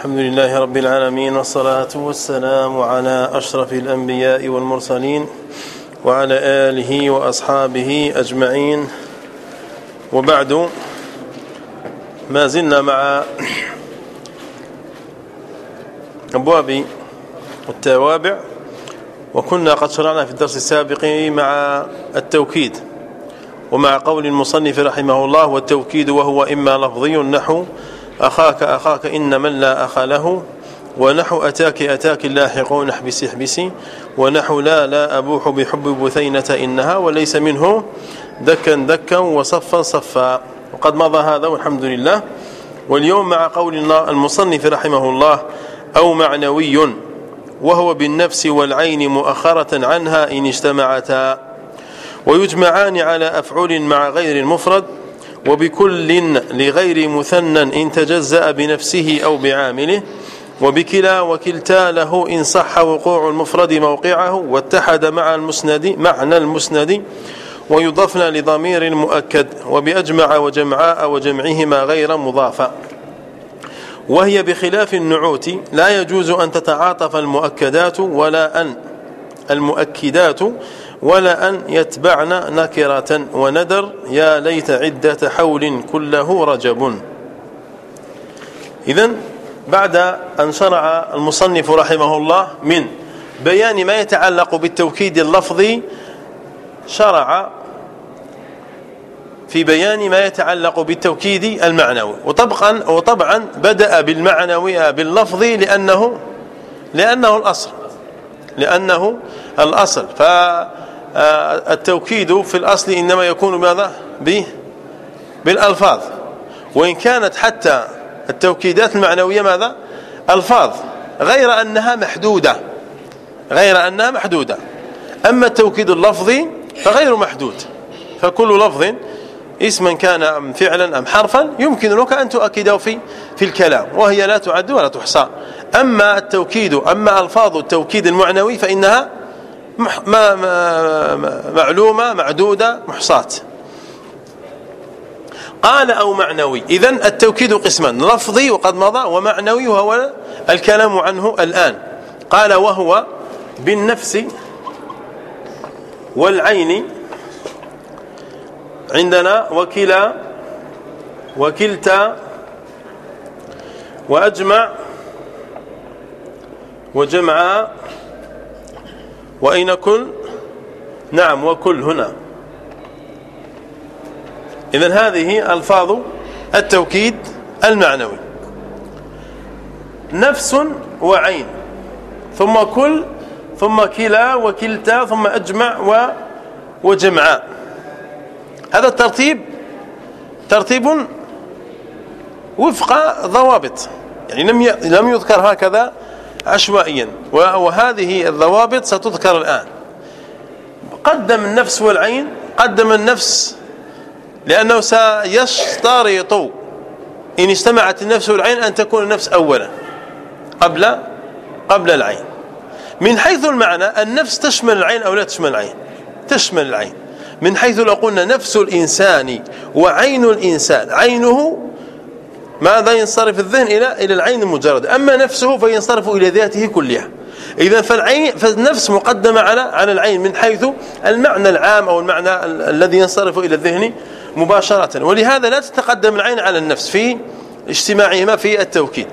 الحمد لله رب العالمين والصلاة والسلام على أشرف الأنبياء والمرسلين وعلى آله وأصحابه أجمعين. وبعد ما زلنا مع أبواب التوابع وكنا قد شرعنا في الدرس السابق مع التوكيد ومع قول المصنف رحمه الله والتوكيد وهو إما لفظي نحو أخاك أخاك إن من لا أخ له ونحو أتاك أتاك اللاحقون احبسي احبسي ونحو لا لا أبوح بحب بثينة إنها وليس منه دكا دكا وصفا صفا. وقد مضى هذا والحمد لله. واليوم مع قول المصنف رحمه الله أو معنوي وهو بالنفس والعين مؤخرة عنها إن اجتمعتا. ويجمعان على أفعول مع غير المفرد وبكل لغير مثنى إن تجزأ بنفسه أو بعامله وبكلا وكلتا له إن صح وقوع المفرد موقعه واتحد مع المسند معنى المسند ويضفن لضمير المؤكد وبأجمع وجمعاء وجمعهما غير مضافا وهي بخلاف النعوت لا يجوز أن تتعاطف المؤكدات ولا أن المؤكدات ولا أن يتبعن نكرة وندر يا ليت عدة حول كله رجب. إذن بعد أن شرع المصنف رحمه الله من بيان ما يتعلق بالتوكيد اللفظي شرع في بيان ما يتعلق بالتوكيد المعنوي. وطبعا وطبعا بدأ بالمعنوي باللفظي لأنه لأنه الأصل. لأنه الأصل. فالتوكيد في الأصل إنما يكون ماذا؟ به بالألفاظ. وإن كانت حتى التوكيدات المعنوية ماذا؟ ألفاظ غير أنها محدودة. غير أنها محدودة. أما التوكيد اللفظي فغير محدود. فكل لفظ اسما كان فعلا أم حرفا يمكن لك أن تؤكده في في الكلام وهي لا تعد ولا تحصى. أما التوكيد أما ألفاظ التوكيد المعنوي فإنها ما معلومة معدودة محصاة. قال أو معنوي. إذن التوكيد قسمان. لفظي وقد مضى ومعنوي وهو الكلام عنه الآن. قال وهو بالنفس والعين عندنا وكلا وكلتا وأجمع وجمع وأين كل نعم وكل هنا. إذن هذه ألفاظ التوكيد المعنوي. نفس وعين. ثم كل ثم كلا وكلتا ثم أجمع وجمعاء هذا الترتيب ترتيب وفق ضوابط. يعني لم لم يذكر هكذا عشوائيا وهذه الضوابط ستذكر الآن. قدم النفس والعين قدم النفس لأنه سيشترط إن اجتمعت النفس والعين أن تكون النفس أولا قبل قبل العين. من حيث المعنى النفس تشمل العين أو لا تشمل العين؟ تشمل العين. من حيث لو قلنا نفس الإنسان وعين الإنسان عينه ماذا ينصرف الذهن إلى إلى العين المجرد؟ أما نفسه فينصرف إلى ذاته كلها. إذا فالعين فالنفس مقدمة على على العين من حيث المعنى العام أو المعنى الذي ينصرف إلى الذهن مباشرة. ولهذا لا تتقدم العين على النفس في اجتماعهما في التوكيد.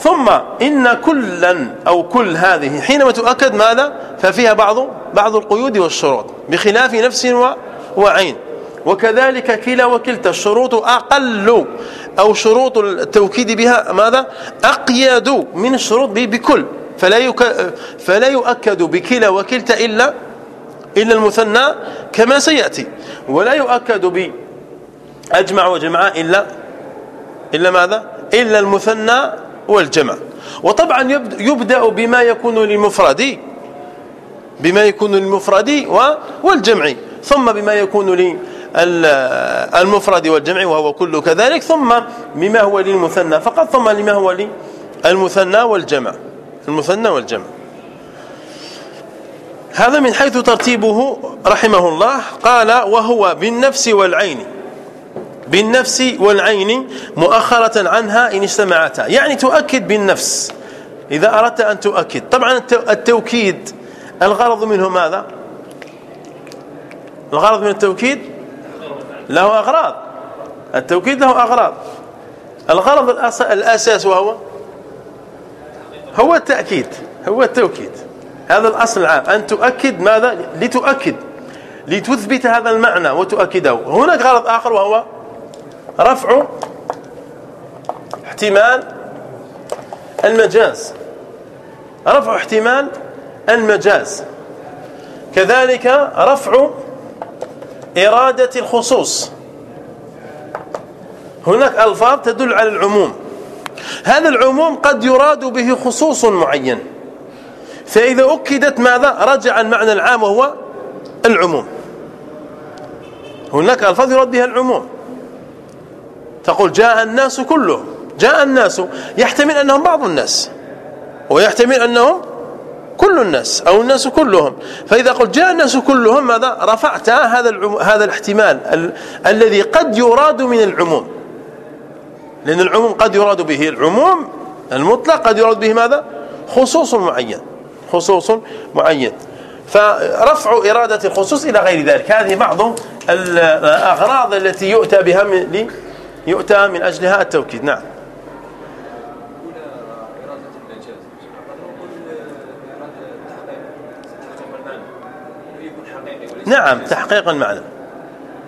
ثم إن كلا أو كل هذه حينما تؤكد ماذا؟ ففيها بعض بعض القيود والشروط بخلاف نفس وعين. وكذلك كلا وكلتا الشروط أقل أو شروط التوكيد بها ماذا؟ أقيد من الشروط بكل فلا يك فلا يؤكد بكلا وكلتا إلا إلا المثنى كما سيأتي ولا يؤكد بأجمع وجمعاء إلا إلا ماذا؟ إلا المثنى والجمع. وطبعا يبدأ بما يكون للمفرد بما يكون للمفرد والجمع ثم بما يكون للمفرد والجمع وهو كل كذلك ثم بما هو للمثنى. فقط ثم لما هو للمثنى والجمع. المثنى والجمع. هذا من حيث ترتيبه رحمه الله. قال وهو بالنفس والعين. بالنفس والعين مؤخرة عنها إن اجتمعتا. يعني تؤكد بالنفس. إذا أردت أن تؤكد. طبعا التوكيد الغرض منه ماذا؟ الغرض من التوكيد له أغراض. التوكيد له أغراض. الغرض الأساس وهو هو التأكيد هو التوكيد. هذا الأصل العام. أن تؤكد ماذا؟ لتؤكد لتثبت هذا المعنى وتؤكده. هناك غرض آخر وهو رفع احتمال المجاز. رفع احتمال المجاز. كذلك رفع إرادة الخصوص. هناك ألفاظ تدل على العموم. هذا العموم قد يراد به خصوص معين. فإذا أكدت ماذا؟ رجع المعنى العام وهو العموم. هناك ألفاظ يراد بها العموم. تقول جاء الناس كلهم جاء الناس. يحتمل أنهم بعض الناس. ويحتمل أنهم كل الناس أو الناس كلهم. فإذا قلت جاء الناس كلهم ماذا؟ رفعت هذا هذا الاحتمال ال الذي قد يراد من العموم. لأن العموم قد يراد به العموم المطلق قد يراد به ماذا؟ خصوص معين خصوص معين. فرفع إرادة الخصوص إلى غير ذلك. هذه بعض الأغراض التي يؤتى بها من يؤتى من أجلها التوكيد. نعم. نعم تحقيق المعنى.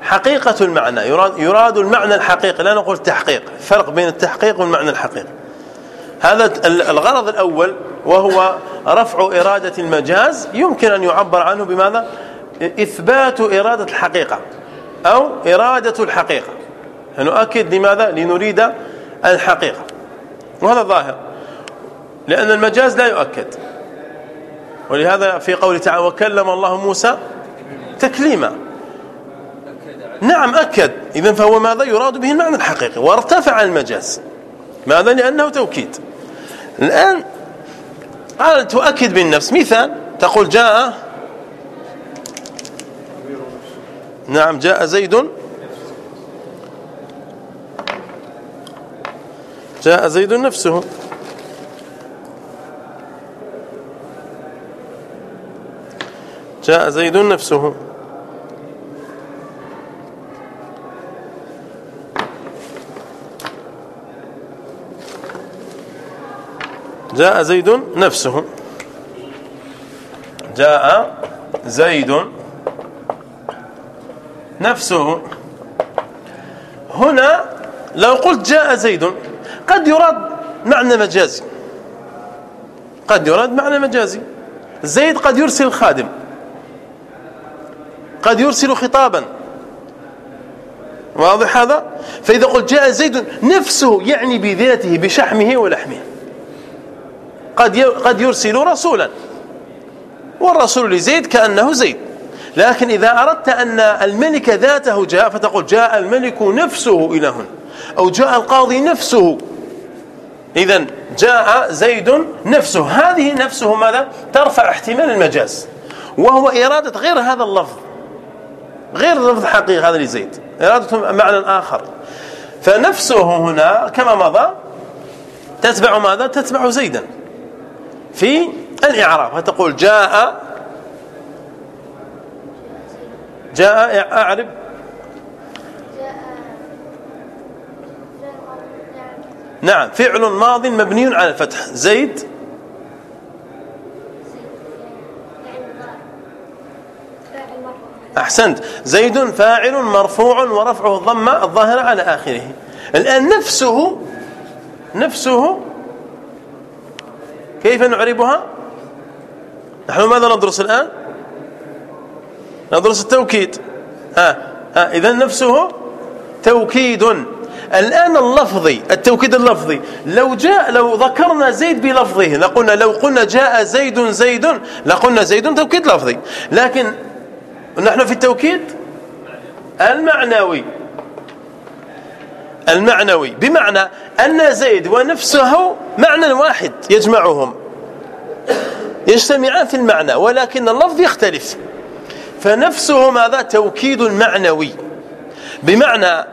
حقيقة المعنى يراد, يراد المعنى الحقيقي لا نقول تحقيق فرق بين التحقيق والمعنى الحقيقي. هذا الغرض الأول وهو رفع إرادة المجاز يمكن أن يعبر عنه بماذا؟ إثبات إرادة الحقيقة أو إرادة الحقيقة. نؤكد لماذا؟ لنريد الحقيقة. وهذا ظاهر لأن المجاز لا يؤكد. ولهذا في قوله تعالى وكلم الله موسى تكليما نعم أكد. إذا فهو ماذا يراد به المعنى الحقيقي؟ وارتفع المجاز. ماذا؟ لأنه توكيد. الآن قال تؤكد بالنفس. مثال تقول جاء نعم جاء زيد. جاء زيد نفسه. جاء زيد نفسه. جاء زيد نفسه. جاء زيد نفسه. هنا لو قلت جاء زيد قد يراد معنى مجازي. قد يراد معنى مجازي. زيد قد يرسل الخادم قد يرسل خطابا. واضح هذا؟ فإذا قلت جاء زيد نفسه يعني بذاته بشحمه ولحمه. قد قد يرسل رسولا. والرسول لزيد كأنه زيد. لكن إذا أردت أن الملك ذاته جاء فتقول جاء الملك نفسه إلى هنا. أو جاء القاضي نفسه. إذا جاء زيد نفسه. هذه نفسه ماذا؟ ترفع احتمال المجاز. وهو إرادة غير هذا اللفظ. غير اللفظ الحقيقي هذا لزيد. إرادة معنى آخر. فنفسه هنا كما مضى تتبع ماذا؟ تتبع زيدا. في الإعراب. فتقول جاء جاء أعرب؟ نعم فعل ماض مبني على الفتح. زيد؟ أحسنت. زيد فاعل مرفوع ورفعه الضمة الظاهرة على آخره. الآن نفسه نفسه كيف نعربها؟ نحن ماذا ندرس الآن؟ ندرس التوكيد. ها ها اذا نفسه توكيد. الآن اللفظي التوكيد اللفظي لو جاء لو ذكرنا زيد بلفظه لقلنا لو قلنا جاء زيد زيد لقلنا زيد توكيد لفظي. لكن نحن في التوكيد؟ المعنوي. المعنوي. بمعنى أن زيد ونفسه معنى واحد يجمعهم. يجتمعان في المعنى ولكن اللفظ يختلف. فنفسه ماذا؟ توكيد معنوي. بمعنى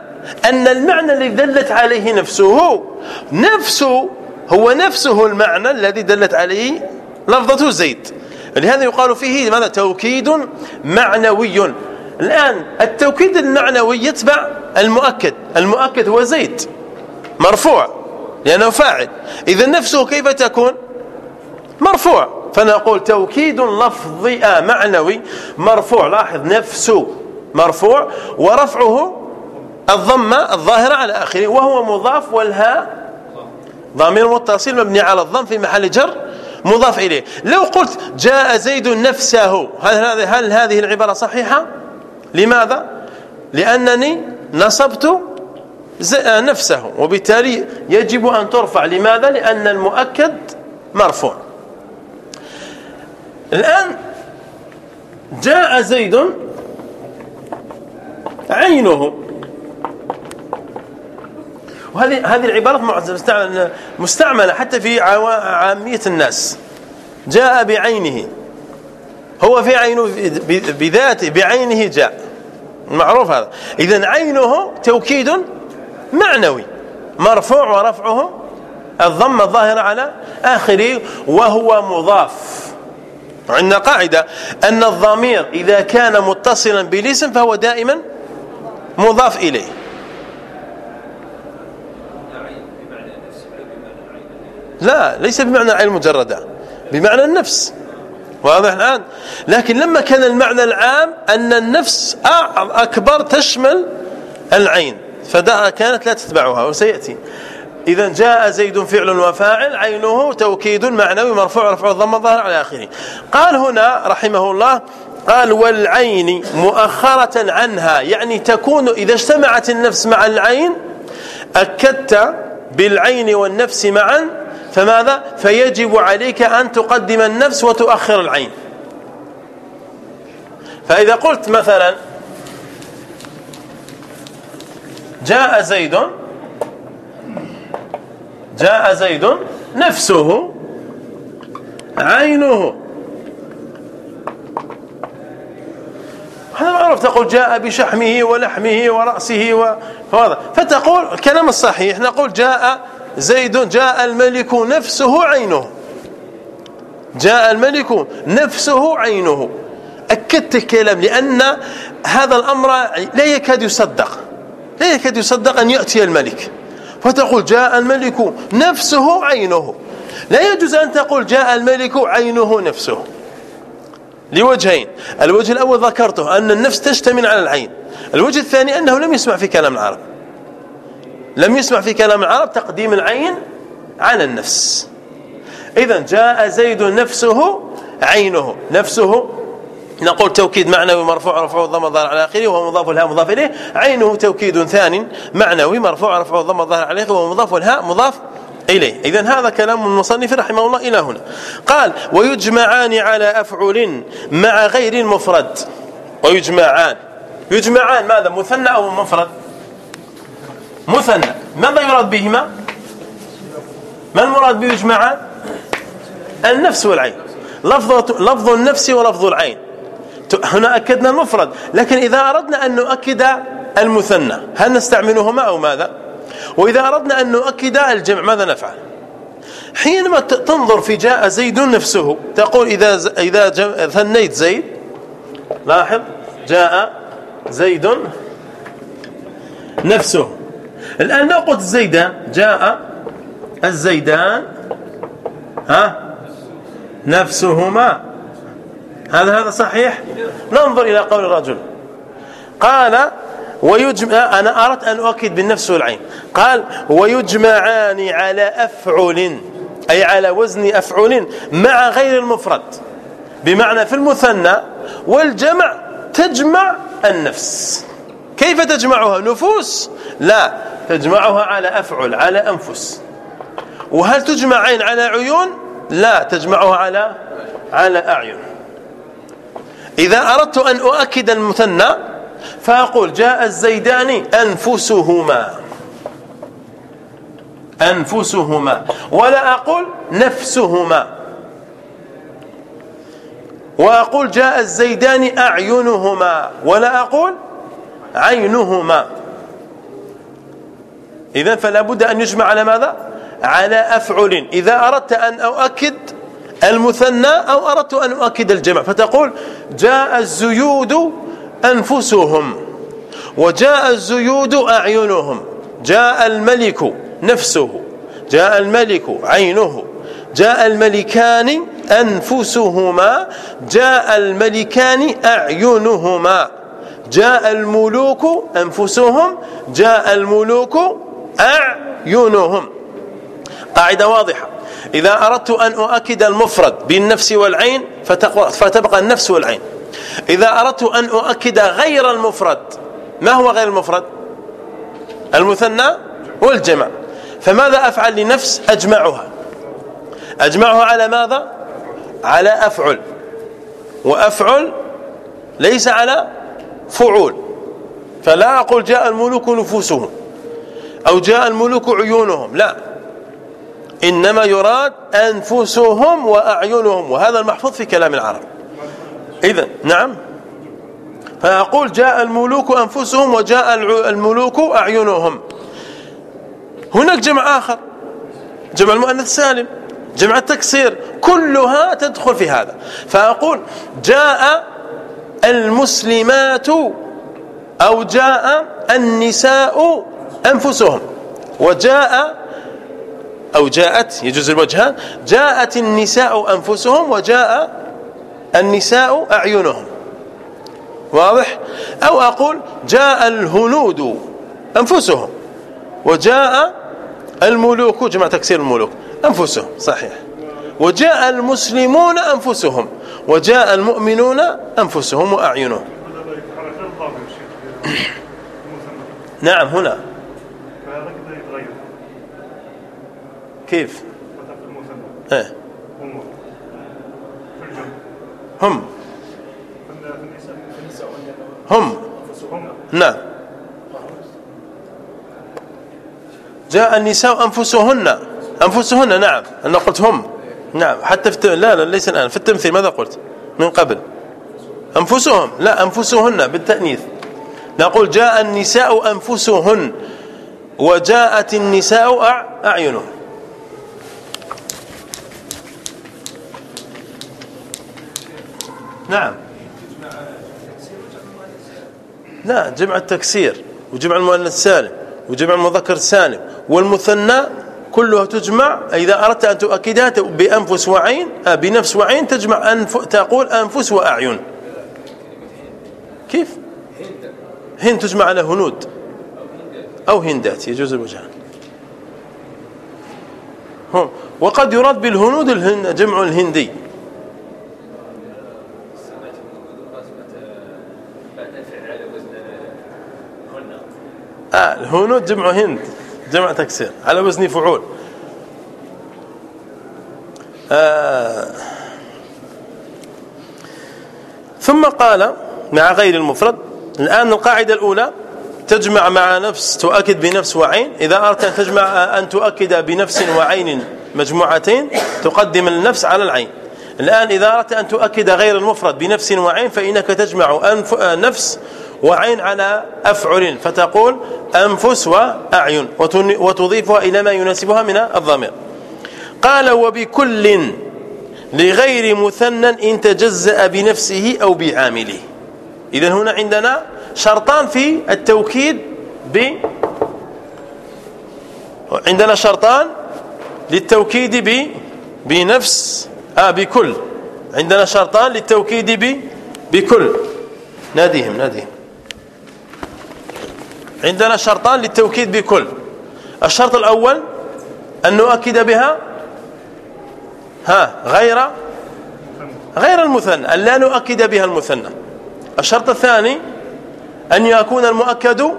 أن المعنى الذي دلت عليه نفسه نفسه هو نفسه المعنى الذي دلت عليه لفظة زيد. لهذا يقال فيه ماذا؟ توكيد معنوي. الآن التوكيد المعنوي يتبع المؤكد. المؤكد هو زيد مرفوع. لأنه فاعل. إذا نفسه كيف تكون؟ مرفوع. فنقول توكيد لفظي معنوي. مرفوع. لاحظ نفسه مرفوع. ورفعه الضمة الظاهرة على آخره. وهو مضاف والهاء ضمير متصل مبني على الضم في محل جر مضاف إليه. لو قلت جاء زيد نفسه هل, هل هذه العبارة صحيحة؟ لماذا؟ لأنني نصبت نفسه وبالتالي يجب أن ترفع. لماذا؟ لأن المؤكد مرفوع. الآن جاء زيد عينه. وهذه هذه العبارات مستعملة حتى في عامية الناس. جاء بعينه. هو في عينه بذاته بعينه جاء. معروف هذا. اذا عينه توكيد معنوي مرفوع ورفعه الضم الظاهره على آخره وهو مضاف. عندنا قاعدة أن الضمير إذا كان متصلا بالاسم فهو دائما مضاف إليه. لا ليس بمعنى العين المجردة بمعنى النفس. واضح الآن؟ لكن لما كان المعنى العام أن النفس أكبر تشمل العين فدا كانت لا تتبعها وسيأتي. إذا جاء زيد فعل وفاعل عينه توكيد معنوي مرفوع رفع الضم الظاهر على آخره. قال هنا رحمه الله قال والعين مؤخرة عنها. يعني تكون إذا اجتمعت النفس مع العين أكدت بالعين والنفس معا فماذا؟ فيجب عليك أن تقدم النفس وتؤخر العين. فإذا قلت مثلا جاء زيد جاء زيد نفسه عينه. هذا معروف تقول جاء بشحمه ولحمه ورأسه فتقول الكلام الصحيح نقول جاء زيد جاء الملك نفسه عينه. جاء الملك نفسه عينه. أكدت الكلام لأن هذا الأمر لا يكاد يصدق. لا يكاد يصدق أن يأتي الملك. فتقول جاء الملك نفسه عينه. لا يجوز أن تقول جاء الملك عينه نفسه. لوجهين. الوجه الأول ذكرته أن النفس تشتمل على العين. الوجه الثاني أنه لم يسمع في كلام العرب. لم يسمع في كلام العرب تقديم العين على النفس. إذا جاء زيد نفسه عينه. نفسه نقول توكيد معنوي مرفوع رفعه الضم الظاهر على آخره وهو مضاف الهاء مضاف إليه. عينه توكيد ثان معنوي مرفوع رفعه الضم الظاهر على آخره وهو مضاف الهاء مضاف إليه. إذا هذا كلام المصنف رحمه الله إلى هنا. قال ويجمعان على أفعل مع غير المفرد. ويجمعان. يجمعان ماذا؟ مثنى أو مفرد مثنى. ماذا يراد بهما؟ ما المراد بيجمعان النفس والعين. لفظ لفظ النفس ولفظ العين. هنا أكدنا المفرد. لكن إذا أردنا أن نؤكد المثنى هل نستعملهما أو ماذا؟ وإذا أردنا أن نؤكد الجمع ماذا نفعل؟ حينما تنظر في جاء زيد نفسه تقول إذا إذا ثنيت زيد لاحظ جاء زيد نفسه. الآن لو قلت الزيدان؟ جاء الزيدان ها؟ نفسهما. هذا هذا صحيح؟ ننظر إلى قول الرجل. قال ويجمع أنا أردت أن أؤكد بالنفس والعين. قال ويجمعان على أفعل أي على وزن أفعل مع غير المفرد. بمعنى في المثنى والجمع تجمع النفس. كيف تجمعها؟ نفوس؟ لا. تجمعها على أفعل على أنفس. وهل تجمع عين على عيون؟ لا تجمعها على على أعين. إذا أردت أن أؤكد المثنى فأقول جاء الزيدان أنفسهما. أنفسهما. ولا أقول نفسهما. وأقول جاء الزيدان أعينهما. ولا أقول عينهما. إذا فلا بد أن يجمع على ماذا؟ على أفعل. إذا أردت أن أؤكد المثنى أو أردت أن أؤكد الجمع فتقول جاء الزيود أنفسهم وجاء الزيود أعينهم جاء الملك نفسه جاء الملك عينه جاء الملكان أنفسهما جاء الملكان أعينهما جاء الملوك أنفسهم جاء الملوك أعينهم. قاعدة واضحة. إذا أردت أن أؤكد المفرد بالنفس والعين فتبقى النفس والعين. إذا أردت أن أؤكد غير المفرد ما هو غير المفرد؟ المثنى والجمع. فماذا أفعل لنفس؟ أجمعها. أجمعها على ماذا؟ على أفعل. وأفعل ليس على فعول. فلا أقول جاء الملوك نفوسهم. أو جاء الملوك عيونهم. لا. إنما يراد أنفسهم وأعينهم وهذا المحفوظ في كلام العرب. إذا نعم. فأقول جاء الملوك أنفسهم وجاء الملوك أعينهم. هناك جمع آخر. جمع المؤنث سالم جمع التكسير كلها تدخل في هذا. فأقول جاء المسلمات أو جاء النساء أنفسهم. وجاء أو جاءت يجوز الوجهان جاءت النساء أنفسهم وجاء النساء أعينهم. واضح؟ أو أقول جاء الهنود أنفسهم وجاء الملوك جمع تكسير الملوك أنفسهم صحيح. وجاء المسلمون أنفسهم وجاء المؤمنون أنفسهم وأعينهم. نعم هنا. كيف؟ إيه. هم. هم. نعم. جاء النساء أنفسهن. أنفسهن نعم. أنا قلت هم. نعم. حتى في لا لا ليس الآن. في التمثيل ماذا قلت؟ من قبل. أنفسهم. لا أنفسهن بالتأنيث. نقول جاء النساء أنفسهن وجاءت النساء أعينهم. نعم. لا جمع التكسير وجمع المؤنث السالم وجمع المذكر السالم والمثنى كلها تجمع. إذا أردت أن تؤكدها بأنفس وعين آه، بنفس وعين تجمع أنف تقول أنفس وأعين. كيف؟ هند. تجمع على هنود أو هندات يجوز الوجهان وقد يراد بالهنود الهند جمع الهندي. آه الهنود جمع هند جمع تكسير على وزن فعول. آه ثم قال مع غير المفرد الآن القاعدة الأولى تجمع مع نفس تؤكد بنفس وعين. إذا أردت أن تجمع أن تؤكد بنفس وعين مجموعتين تقدم النفس على العين. الآن إذا أردت أن تؤكد غير المفرد بنفس وعين فإنك تجمع أنف نفس وعين على أفعل فتقول أنفس وأعين وتضيفها إلى ما يناسبها من الضمير. قال وبكل لغير مثنى إن تجزأ بنفسه أو بعامله. إذا هنا عندنا شرطان في التوكيد ب عندنا شرطان للتوكيد ب بنفس آه بكل. عندنا شرطان للتوكيد ب بكل. ناديهم ناديهم. عندنا شرطان للتوكيد بكل. الشرط الأول أن نؤكد بها ها غير غير المثنى أن لا نؤكد بها المثنى. الشرط الثاني أن يكون المؤكد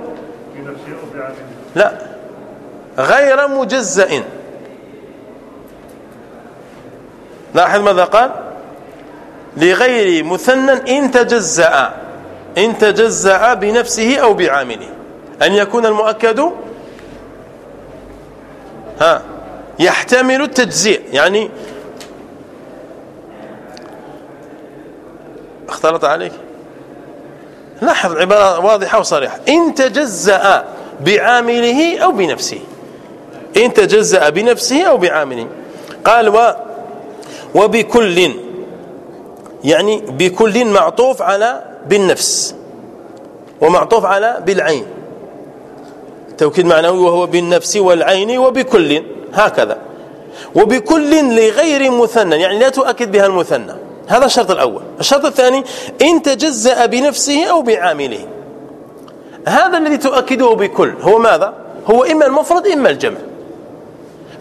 لا غير مجزئ. لاحظ ماذا قال؟ لغير مثنى إن تجزأ إن تجزأ بنفسه أو بعامله. أن يكون المؤكد ها يحتمل التجزيء. يعني اختلط عليك. لاحظ العبارة واضحة وصريحة. إن تجزأ بعامله أو بنفسه. إن تجزأ بنفسه أو بعامله. قال و وبكل يعني بكل معطوف على بالنفس. ومعطوف على بالعين. توكيد معنوي وهو بالنفس والعين وبكل هكذا. وبكل لغير مثنى يعني لا تؤكد بها المثنى. هذا الشرط الأول. الشرط الثاني إن تجزأ بنفسه أو بعامله. هذا الذي تؤكده بكل هو ماذا؟ هو إما المفرد إما الجمع.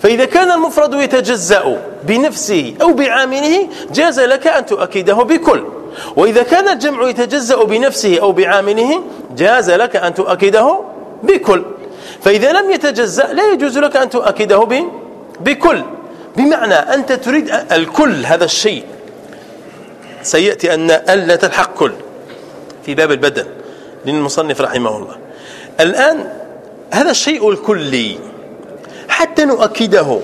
فإذا كان المفرد يتجزأ بنفسه أو بعامله جاز لك أن تؤكده بكل. وإذا كان الجمع يتجزأ بنفسه أو بعامله جاز لك أن تؤكده بكل. فإذا لم يتجزأ لا يجوز لك أن تؤكده بكل. بمعنى أنت تريد الكل هذا الشيء. سيأتي أن ألا تلحق كل في باب البدن للمصنف رحمه الله. الآن هذا الشيء الكلي حتى نؤكده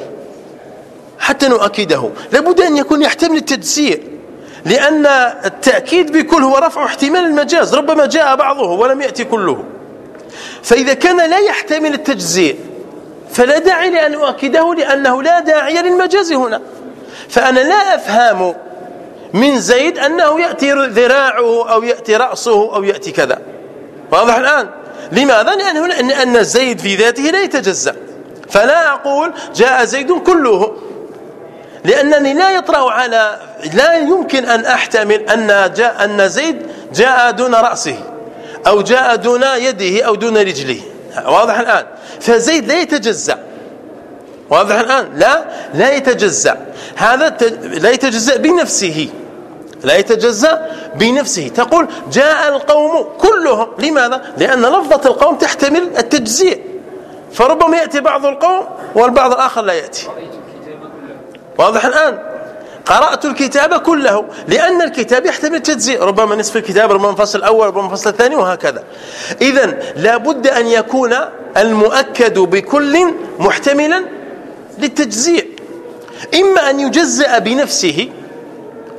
حتى نؤكده. لابد أن يكون يحتمل التجزير لأن التأكيد بكل هو رفع احتمال المجاز. ربما جاء بعضه ولم يأتي كله. فإذا كان لا يحتمل التجزير فلا داعي لأن أؤكده لأنه لا داعي للمجاز هنا. فأنا لا أفهم من زيد أنه يأتي ذراعه أو يأتي رأسه أو يأتي كذا. واضح الآن؟ لماذا؟ لأن زيد في ذاته لا يتجزأ. فلا أقول جاء زيد كله. لأنني لا يطرأ على لا يمكن أن أحتمل أن جاء أن زيد جاء دون رأسه. أو جاء دون يده أو دون رجله. واضح الآن. فزيد لا يتجزأ. واضح الآن. لا؟ لا يتجزأ. هذا لا يتجزأ بنفسه. لا يتجزأ بنفسه. تقول جاء القوم كلهم. لماذا؟ لأن لفظة القوم تحتمل التجزيء. فربما يأتي بعض القوم والبعض الآخر لا يأتي. واضح الآن؟ قرأت الكتاب كله لأن الكتاب يحتمل التجزيء. ربما نصف الكتاب ربما الفصل الأول ربما الفصل الثاني وهكذا. إذا لابد أن يكون المؤكد بكل محتملا للتجزيء. إما أن يجزأ بنفسه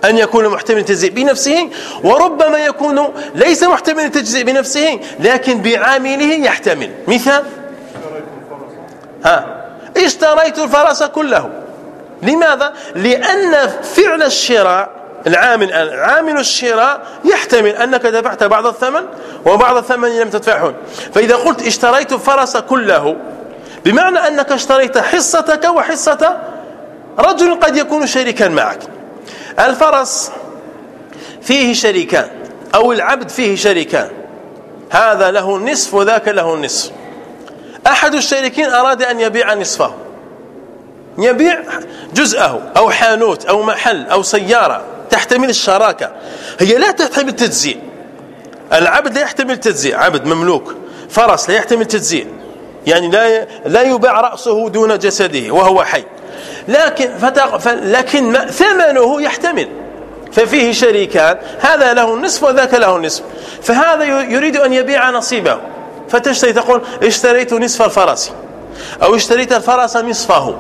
أن يكون محتمل التجزئ بنفسه وربما يكون ليس محتمل التجزئ بنفسه لكن بعامله يحتمل. مثال؟ ها؟ اشتريت الفرس كله. لماذا؟ لأن فعل الشراء العامل عامل الشراء يحتمل أنك دفعت بعض الثمن وبعض الثمن لم تدفعه فإذا قلت اشتريت الفرس كله بمعنى أنك اشتريت حصتك وحصة رجل قد يكون شريكا معك. الفرس فيه شريكان أو العبد فيه شريكان. هذا له النصف وذاك له النصف. أحد الشريكين أراد أن يبيع نصفه. يبيع جزءه أو حانوت أو محل أو سيارة تحتمل الشراكة. هي لا تحتمل تجزيء. العبد لا يحتمل تجزيء. عبد مملوك. فرس لا يحتمل تجزيء. يعني لا لا يباع رأسه دون جسده وهو حي. لكن لكن ثمنه يحتمل. ففيه شريكان. هذا له النصف وذاك له النصف. فهذا يريد أن يبيع نصيبه. فتشتري تقول اشتريت نصف الفرس. أو اشتريت الفرس نصفه.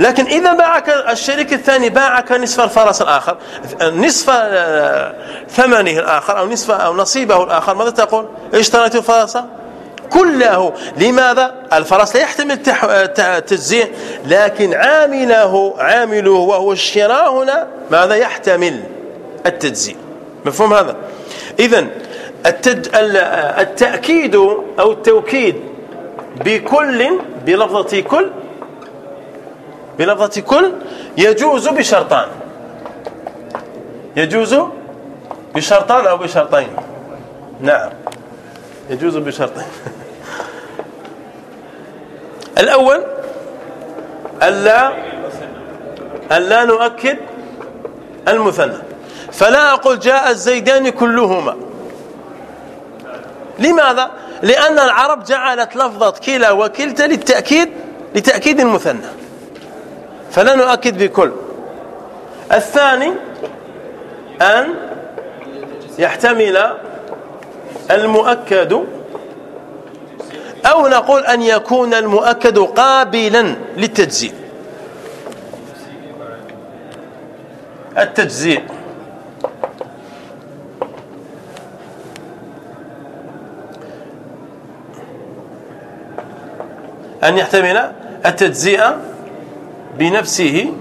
لكن إذا باعك الشريك الثاني باعك نصف الفرس الآخر نصف آه، ثمنه الآخر أو نصف أو نصيبه الآخر ماذا تقول؟ اشتريت الفرس؟ كله. لماذا؟ الفرس لا يحتمل تجزئ لكن عامله عامله وهو الشراء هنا ماذا يحتمل؟ التجزئ مفهوم هذا؟ اذا التأكيد أو التوكيد بكل بلفظة كل بلفظة كل يجوز بشرطان. يجوز بشرطان أو بشرطين. نعم. يجوز بشرطين. الأول ألا ألا نؤكد المثنى. فلا أقول جاء الزيدان كلهما. لماذا؟ لأن العرب جعلت لفظة كلا وكلتا للتأكيد لتأكيد المثنى. فلا نؤكد بكل. الثاني أن يحتمل المؤكد أو نقول أن يكون المؤكد قابلا للتجزيء. التجزيء. أن يحتمل التجزئة بنفسه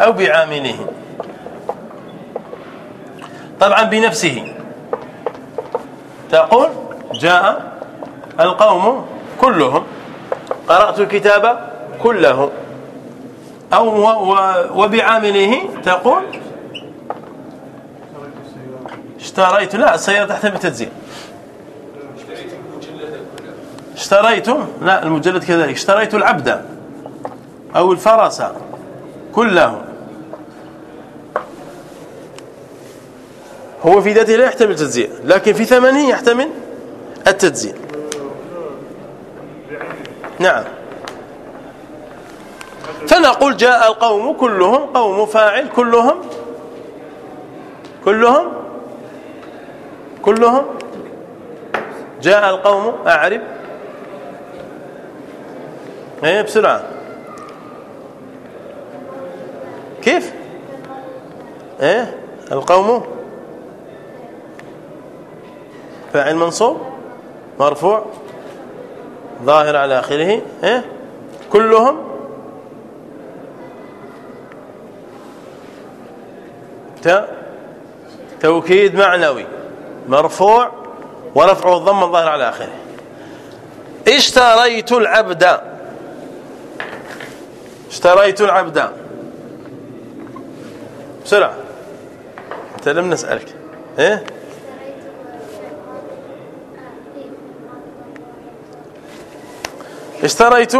أو بعامله. طبعا بنفسه. تقول جاء القوم كلهم قرأت الكتاب كله. أو وبعامله تقول اشتريت لا السيارة تحتمل تجزئة اشتريت لا المجلد كذلك. اشتريت العبد. أو الفرس كله. هو في ذاته لا يحتمل التجزئة لكن في ثمنه يحتمل التجزئة نعم. فنقول جاء القوم كلهم قوم فاعل كلهم كلهم كلهم. جاء القوم أعرب. إيه بسرعة. كيف؟ إيه؟ القوم؟ فاعل منصوب؟ مرفوع؟ ظاهر على آخره؟ إيه؟ كلهم؟ توكيد معنوي. مرفوع؟ ورفعه الضم الظاهر على آخره. اشتريت العبد. اشتريت العبد. بسرعة. أنت لم نسألك. إيه؟ اشتريت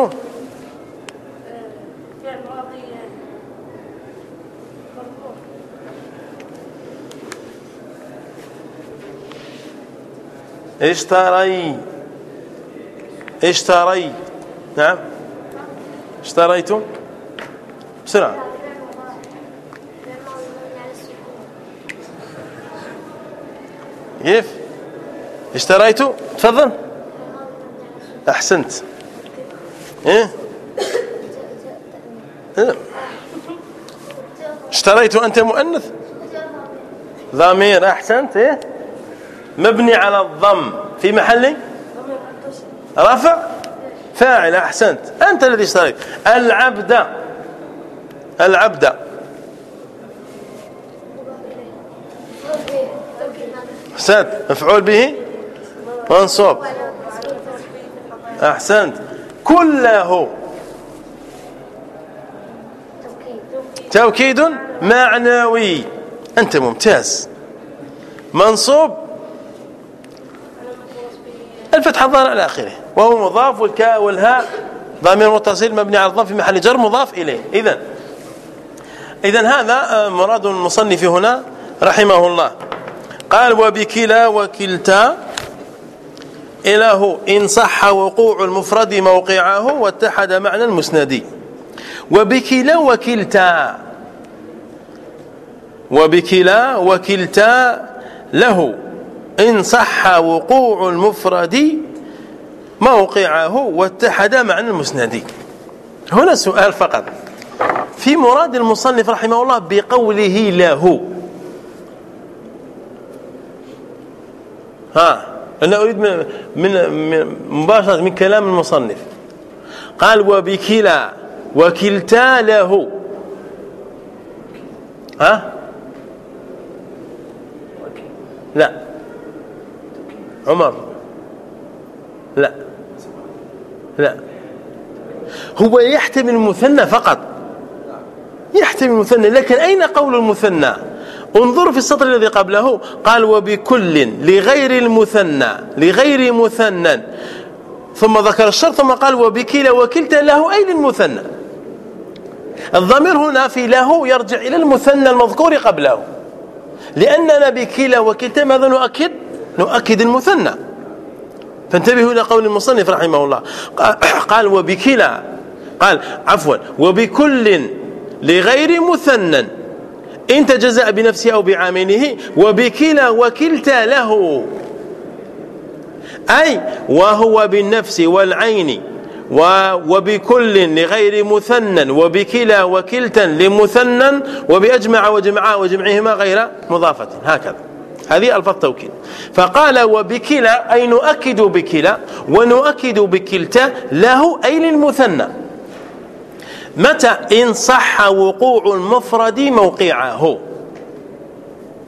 اشتري. اشتري. نعم. اشتريت بسرعة. كيف؟ اشتريت تفضل. أحسنت. إيه؟ اشتريت أنت مؤنث؟ ضمير. أحسنت. إيه؟ مبني على الضم. في محل رفع؟ فاعل. أحسنت. أنت الذي اشتريت. العبد. العبد. أحسنت. مفعول به؟ منصوب. أحسنت. كله. توكيد معنوي. أنت ممتاز. منصوب. الفتح الظاهر على آخره. وهو مضاف والكاء والهاء. ضمير متصل مبني على الضم في محل جر مضاف إليه. اذا اذا هذا مراد المصنف هنا رحمه الله. قال وبكلا وكلتا إله إن صح وقوع المفرد موقعه واتحد معنى المسند. وبكلا وكلتا. وبكلا وكلتا له إن صح وقوع المفرد موقعه واتحد معنى المسند. هنا سؤال فقط. في مراد المصنف رحمه الله بقوله له ها أنا أريد من, من مباشرة من كلام المصنف. قال وبكلا وكلتا له. ها؟ لا. عمر. لا. لا. هو يحتمل المثنى فقط. يحتمل المثنى لكن أين قول المثنى؟ انظروا في السطر الذي قبله. قال وبكل لغير المثنى لغير مثنى. ثم ذكر الشرط ثم قال وبكلا وكلتا له أي للمثنى الضمير هنا في له يرجع إلى المثنى المذكور قبله. لأننا بكلا وكلتا ماذا نؤكد؟ نؤكد المثنى. فانتبهوا إلى قول المصنف رحمه الله. قال وبكلا. قال عفوا وبكل لغير مثنى. إن تجزأ بنفسه أو بعامله وبكلا وكلتا له. أي وهو بالنفس والعين وبكل لغير مثنى وبكلا وكلتا لمثنى وبأجمع وجمعاء وجمعهما غير مضافة. هكذا. هذه ألفاظ توكيد فقال وبكلا أي نؤكد بكلا ونؤكد بكلتا له أي للمثنى. متى إن صح وقوع المفرد موقعه؟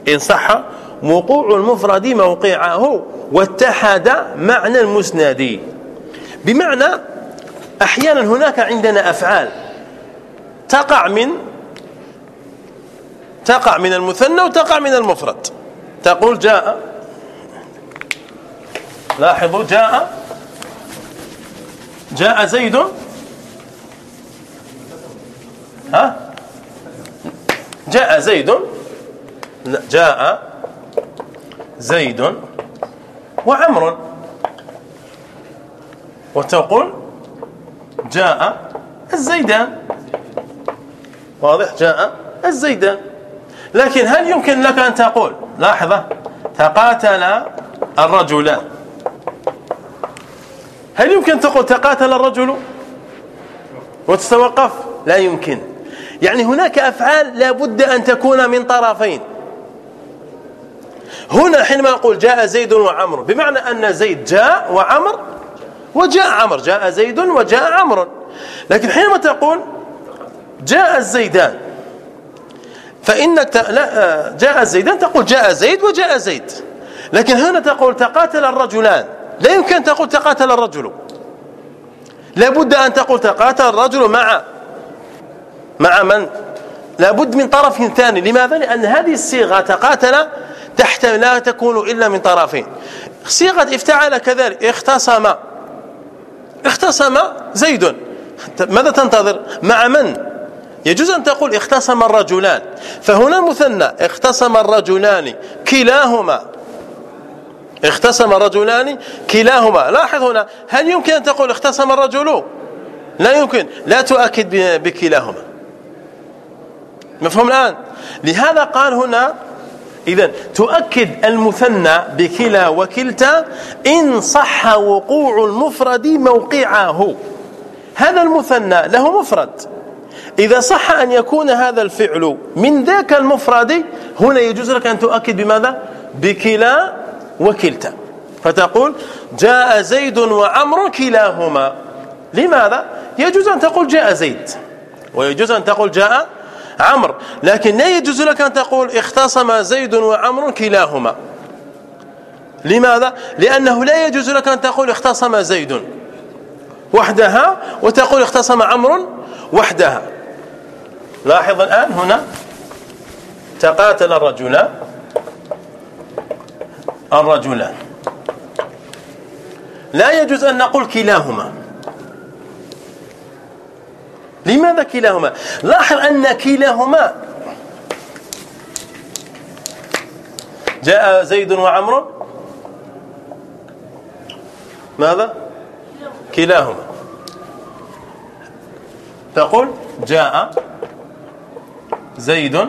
إن صح وقوع المفرد موقعه واتحد معنى المسند. بمعنى أحيانا هناك عندنا أفعال تقع من تقع من المثنى وتقع من المفرد. تقول جاء لاحظوا جاء جاء زيد جاء زيد. جاء زيد وعمر. وتقول جاء الزيدان. واضح؟ جاء الزيدان. لكن هل يمكن لك أن تقول؟ لاحظة تقاتل الرجلان هل يمكن تقول تقاتل الرجل؟ وتتوقف؟ لا يمكن. يعني هناك أفعال لا بد أن تكون من طرفين. هنا حينما أقول جاء زيد وعمر بمعنى أن زيد جاء وعمر وجاء عمر جاء زيد وجاء عمر. لكن حينما تقول جاء الزيدان فإنك لا جاء زيدان تقول جاء زيد وجاء زيد. لكن هنا تقول تقاتل الرجلان. لا يمكن تقول تقاتل الرجل. لابد أن تقول تقاتل الرجل مع مع من؟ لابد من طرف ثاني. لماذا؟ لأن هذه الصيغة تقاتل تحت لا تكون إلا من طرفين. صيغة افتعل كذلك. اختصم. اختصم زيد. ماذا تنتظر؟ مع من؟ يجوز أن تقول اختصم الرجلان. فهنا مثنى. اختصم الرجلان كلاهما. اختصم الرجلان كلاهما. لاحظ هنا. هل يمكن أن تقول اختصم الرجل؟ لا يمكن. لا تؤكد بكلاهما. مفهوم الآن؟ لهذا قال هنا إذا تؤكد المثنى بكلا وكلتا إن صح وقوع المفرد موقعه. هذا المثنى له مفرد. إذا صح أن يكون هذا الفعل من ذاك المفرد هنا يجوز لك أن تؤكد بماذا؟ بكلا وكلتا. فتقول جاء زيد وعمر كلاهما. لماذا؟ يجوز أن تقول جاء زيد. ويجوز أن تقول جاء عمرو لكن لا يجوز لك أن تقول اختصم زيد وعمر كلاهما. لماذا؟ لأنه لا يجوز لك أن تقول اختصم زيد وحدها وتقول اختصم عمرو وحدها. لاحظ الآن هنا تقاتل الرجلان الرجلان. لا يجوز أن نقول كلاهما. لماذا كلاهما؟ لاحظ أن كلاهما جاء زيد وعمر. ماذا؟ كلاهما. تقول جاء زيد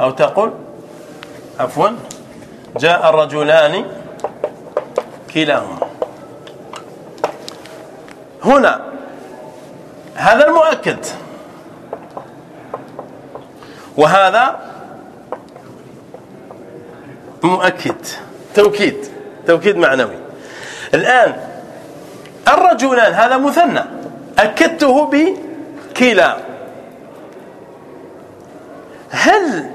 أو تقول عفوا جاء الرجلان كلاهما. هنا هذا المؤكد. وهذا مؤكد. توكيد. توكيد معنوي. الآن الرجلان هذا مثنى. أكدته بكلا هل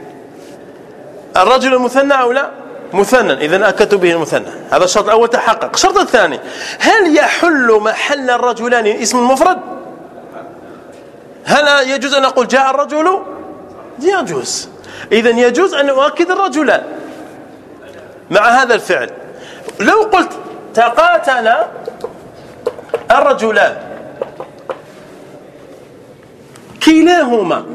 الرجل مثنى أو لا؟ مثنى. إذا أكدت به المثنى. هذا الشرط الأول تحقق. الشرط الثاني هل يحل محل الرجلان اسم مفرد؟ هل يجوز أن أقول جاء الرجل؟ يجوز. إذا يجوز أن أؤكد الرجلان مع هذا الفعل. لو قلت تقاتل الرجلان كلاهما.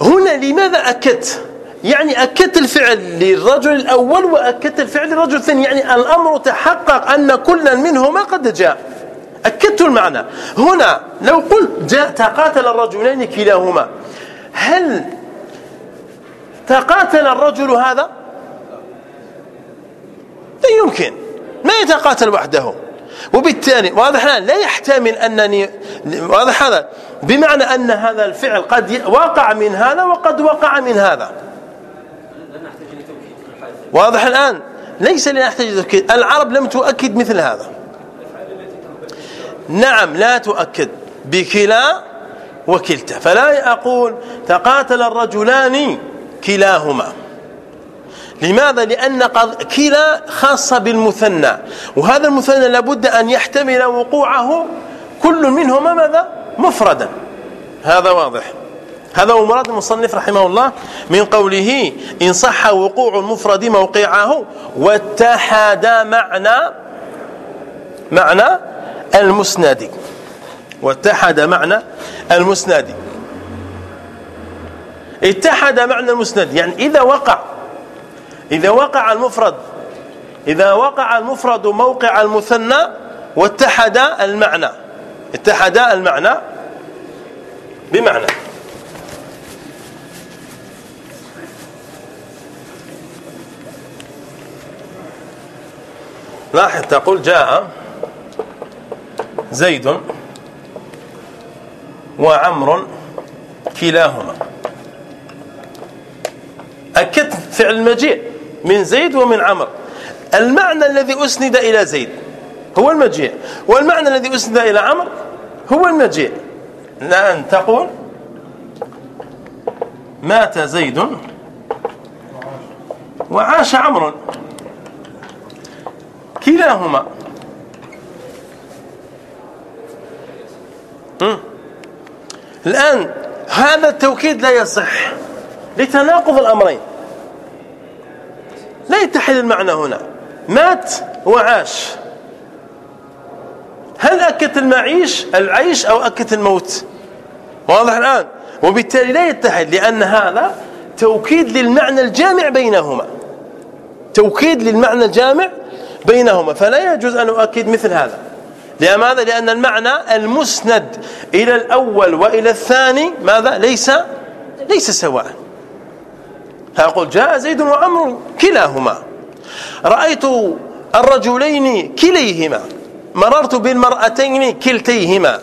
هنا لماذا أكدت؟ يعني أكدت الفعل للرجل الأول وأكدت الفعل للرجل الثاني. يعني الأمر تحقق أن كلا منهما قد جاء. أكدت المعنى. هنا لو قلت جاء تقاتل الرجلين كلاهما هل تقاتل الرجل هذا؟ لا يمكن. ما يتقاتل وحده. وبالتالي واضح الآن لا يحتمل أنني واضح هذا. بمعنى أن هذا الفعل قد وقع من هذا وقد وقع من هذا. واضح الآن؟ ليس لنحتاج العرب لم تؤكد مثل هذا. نعم لا تؤكد بكلا وكلتا. فلا أقول تقاتل الرجلان كلاهما. لماذا؟ لأن كلا خاصة بالمثنى. وهذا المثنى لابد أن يحتمل وقوعه كل منهما ماذا؟ مفردا. هذا واضح. هذا هو مراد المصنف رحمه الله من قوله إن صح وقوع المفرد موقعه واتحد معنى معنى المسند واتحد معنى المسند اتحد معنى المسند يعني إذا وقع إذا وقع المفرد إذا وقع المفرد موقع المثنى واتحد المعنى. اتحد المعنى بمعنى. لاحظ تقول جاء زيد وعمر كلاهما. أكدت فعل المجيء من زيد ومن عمر. المعنى الذي أسند إلى زيد هو المجيء والمعنى الذي أسند إلى عمر هو المجيء. الآن تقول مات زيد وعاش عمرو كلاهما. الآن هذا التوكيد لا يصح لتناقض الأمرين. لا يتحد المعنى هنا. مات وعاش. هل أكت المعيش العيش أو أكت الموت؟ واضح الآن. وبالتالي لا يتحد لأن هذا توكيد للمعنى الجامع بينهما. توكيد للمعنى الجامع بينهما. فلا يجوز أن أؤكد مثل هذا. لماذا؟ لأن المعنى المسند إلى الأول وإلى الثاني ماذا؟ ليس ليس سواء. فأقول جاء زيد وعمر كلاهما. رأيت الرجلين كليهما. مررت بالمرأتين كلتيهما.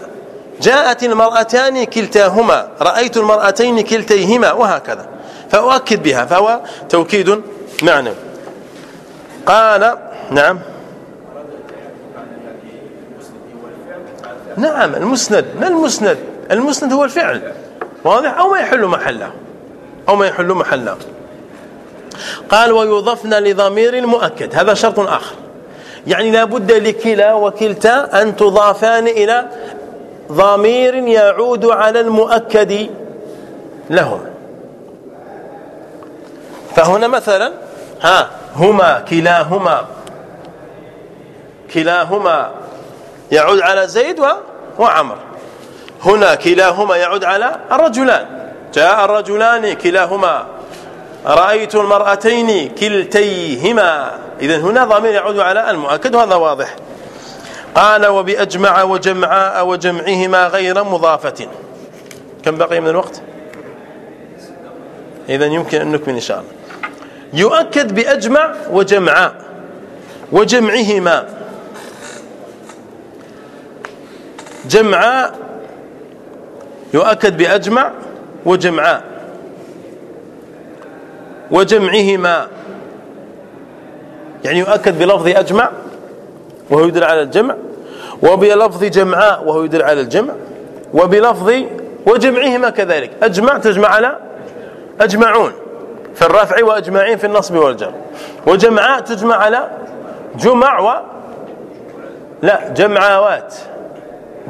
جاءت المرأتان كلتاهما. رأيت المرأتين كلتيهما وهكذا. فأؤكد بها فهو توكيد معنوي. قال نعم. نعم المسند ما المسند؟ المسند هو الفعل. واضح؟ أو ما يحل محله. أو ما يحل محله. قال ويضفن لضمير المؤكد. هذا شرط آخر. يعني لا بد لكلا وكلتا أن تضافان إلى ضمير يعود على المؤكد لهم فهنا مثلا ها هما كلاهما. كلاهما. يعود على زيد وعمر. هنا كلاهما يعود على الرجلان. جاء الرجلان كلاهما. رأيت المرأتين كلتيهما. إذا هنا ضمير يعود على المؤكد وهذا واضح. قال وبأجمع وجمعاء وجمعهما غير مضافة. كم بقي من الوقت؟ إذا يمكن أن نكمل إن شاء الله. يؤكد بأجمع وجمعاء وجمعهما. جمعاء يؤكد بأجمع وجمعاء وجمعهما يعني يؤكد بلفظ أجمع وهو يدل على الجمع وبلفظ جمعاء وهو يدل على الجمع وبلفظ وجمعهما كذلك. أجمع تجمع على أجمعون في الرفع وأجمعين في النصب والجر. وجمعاء تجمع على جمع و لا جمعاوات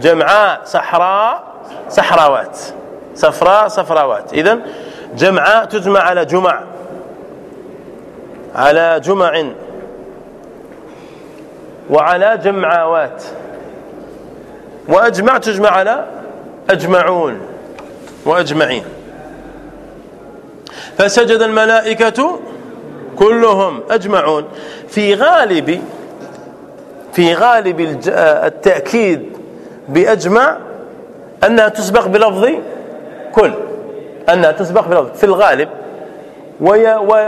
جمعاء صحراء صحراوات. صفراء صفراوات. إذن جمعاء تجمع على جمع. على جمع. وعلى جمعاوات. وأجمع تجمع على أجمعون وأجمعين. فسجد الملائكة كلهم أجمعون. في غالب في غالب التأكيد بأجمع أنها تسبق بلفظ كل أنها تسبق بلفظ في الغالب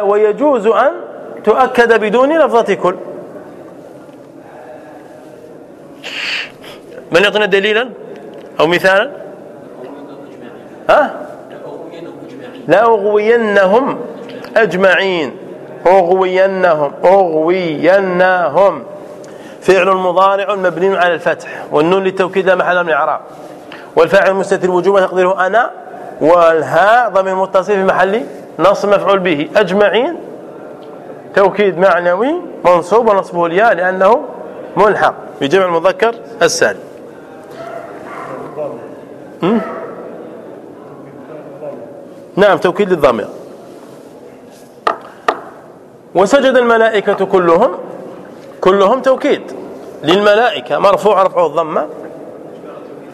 ويجوز أن تؤكد بدون لفظة كل. من يعطينا دليلا أو مثالا؟ ها؟ لا أغوينهم أجمعين. أغوينهم أغوينهم. فعل مضارع مبني على الفتح والنون للتوكيد لا محل من الإعراب. والفاعل المستتر وجوبا تقديره أنا والهاء ضمير متصل في محل نصب مفعول به. أجمعين توكيد معنوي منصوب ونصبه الياء لأنه ملحق بجمع المذكر السالم. نعم توكيد للضمير. وسجد الملائكة كلهم كلهم توكيد للملائكة مرفوع رفعه الضمة.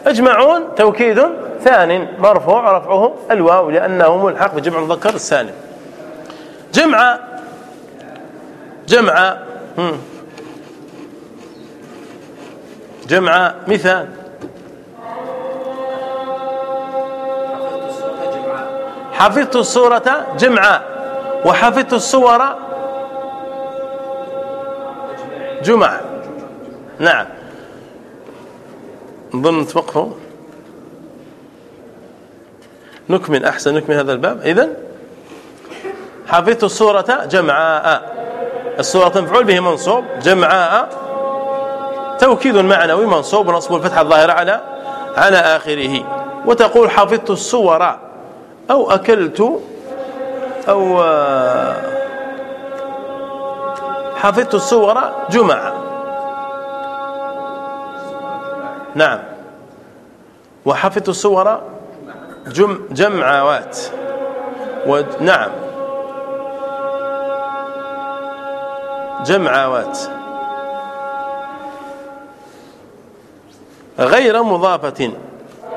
أجمعون توكيد ثان مرفوع رفعه الواو لأنه ملحق بجمع المذكر السالم. جمع جمع جمع مثال. حفظت السورة جمعا وحفظت الصور جمعا نعم. نظن توقفوا نكمل أحسن نكمل هذا الباب. إذن حفظت السورة جمعاء. السورة مفعول به منصوب. جمعاء. توكيد معنوي منصوب. ونصب الفتحة الظاهرة على على آخره. وتقول حفظت الصور أو أكلت أو حفظت الصور جمعة. نعم. وحفظت الصور جم جمعوات. ونعم جمعوات. غير مضافة.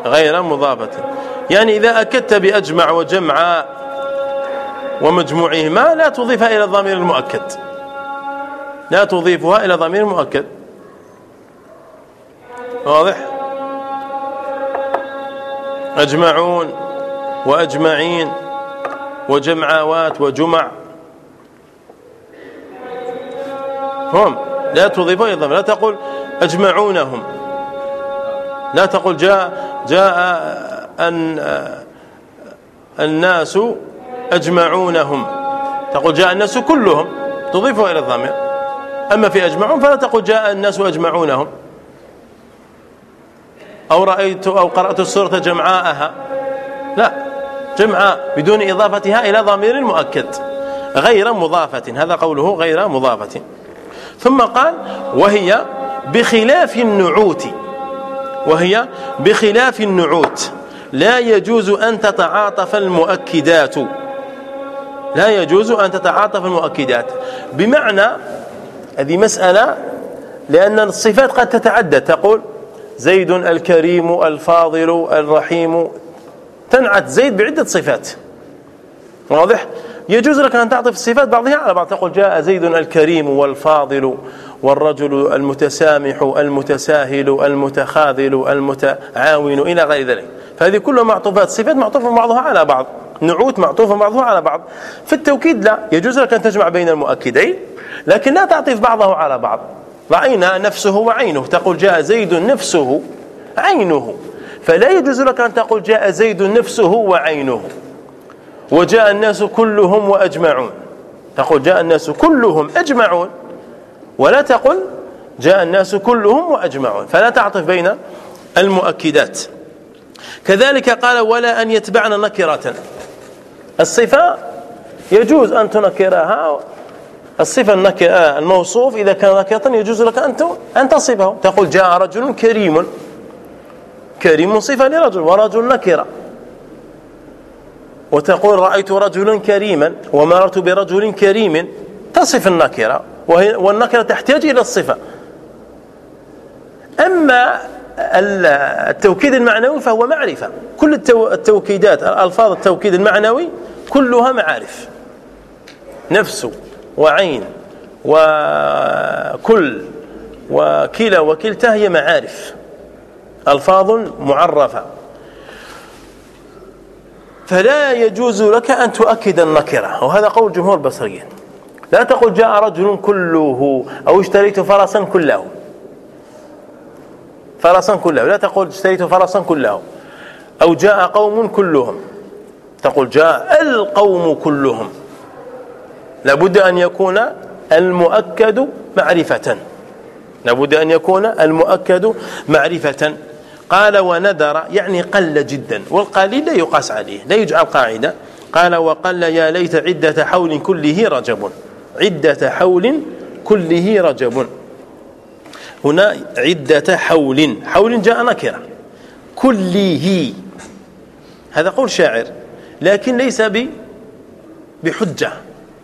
غير مضافة. يعني إذا أكدت بأجمع وجمع ومجموعهما لا تضيفها إلى الضمير المؤكد. لا تضيفها إلى ضمير مؤكد. واضح؟ أجمعون وأجمعين وجمعوات وجمع. هم لا تضيفها إلى الضمير لا تقول أجمعونهم. لا تقول جاء جاء أن الناس أجمعونهم. تقول جاء الناس كلهم تضيفها إلى الضمير. أما في أجمعون فلا تقول جاء الناس أجمعونهم أو رأيت أو قرأت السورة جمعاءها. لا جمعاء بدون إضافتها إلى ضمير مؤكد غير مضافة. هذا قوله غير مضافة. ثم قال وهي بخلاف النعوت وهي بخلاف النعوت. لا يجوز أن تتعاطف المؤكدات. لا يجوز أن تتعاطف المؤكدات. بمعنى هذه مسألة لأن الصفات قد تتعدد تقول زيد الكريم الفاضل الرحيم. تنعت زيد بعدة صفات. واضح؟ يجوز لك أن تعطف الصفات بعضها على بعض. تقول جاء زيد الكريم والفاضل والرجل المتسامح المتساهل المتخاذل المتعاون إلى غير ذلك. فهذه كلها معطوفات. صفات معطوفة بعضها على بعض. نعوت معطوفة بعضها على بعض. في التوكيد لا. يجوز لك أن تجمع بين المؤكدين. لكن لا تعطف بعضه على بعض. رأينا نفسه وعينه. تقول جاء زيد نفسه عينه. فلا يجوز لك أن تقول جاء زيد نفسه وعينه. وجاء الناس كلهم وأجمعون. تقول جاء الناس كلهم أجمعون. ولا تقل جاء الناس كلهم وأجمعون. فلا تعطف بين المؤكدات. كذلك قال ولا أن يتبعن نكرة. الصفة يجوز أن تنكرها الصفة النكرة الموصوف إذا كان نكرة يجوز لك أن أن تصفه. تقول جاء رجل كريم. كريم صفة لرجل ورجل نكرة. وتقول رأيت رجلا كريما ومررت برجل كريم. تصف النكرة. والنكرة تحتاج إلى الصفة. أما التوكيد المعنوي فهو معرفة. كل التوكيدات الألفاظ التوكيد المعنوي كلها معارف. نفس وعين وكل وكلا وكلتا هي معارف. ألفاظ معرفة. فلا يجوز لك أن تؤكد النكرة. وهذا قول جمهور البصريين. لا تقل جاء رجل كله أو اشتريت فرسا كله. فرسا كله. لا تقول اشتريت فرسا كله. أو جاء قوم كلهم. تقول جاء القوم كلهم. لابد أن يكون المؤكد معرفة. لابد أن يكون المؤكد معرفة. قال ونذر يعني قل جدا والقليل لا يقاس عليه لا يجعل قاعدة. قال وقل يا ليت عدة حول كله رجب. عدة حول كله رجب. هنا عدة حول حول جاء نكرة. كله. هذا قول شاعر لكن ليس بحجة.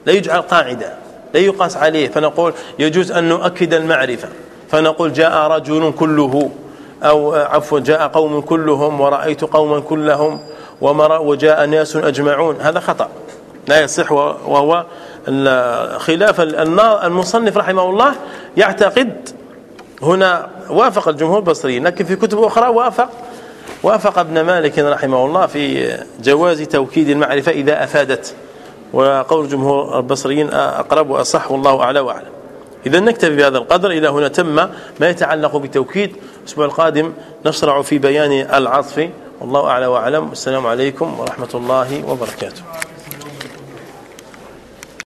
لا يجعل قاعدة لا يقاس عليه. فنقول يجوز أن نؤكد المعرفة. فنقول جاء رجل كله أو عفوا جاء قوم كلهم ورأيت قوما كلهم وجاء ناس أجمعون. هذا خطأ. لا يصح وهو خلاف المصنف رحمه الله يعتقد هنا وافق الجمهور البصريين لكن في كتب أخرى وافق وافق ابن مالك رحمه الله في جواز توكيد المعرفة إذا أفادت. وقول جمهور البصريين أقرب وأصح والله أعلى وأعلم. إذا نكتفي بهذا القدر إلى هنا تم ما يتعلق بتوكيد الأسبوع القادم نشرع في بيان العطف. والله أعلى وأعلم. والسلام عليكم ورحمة الله وبركاته.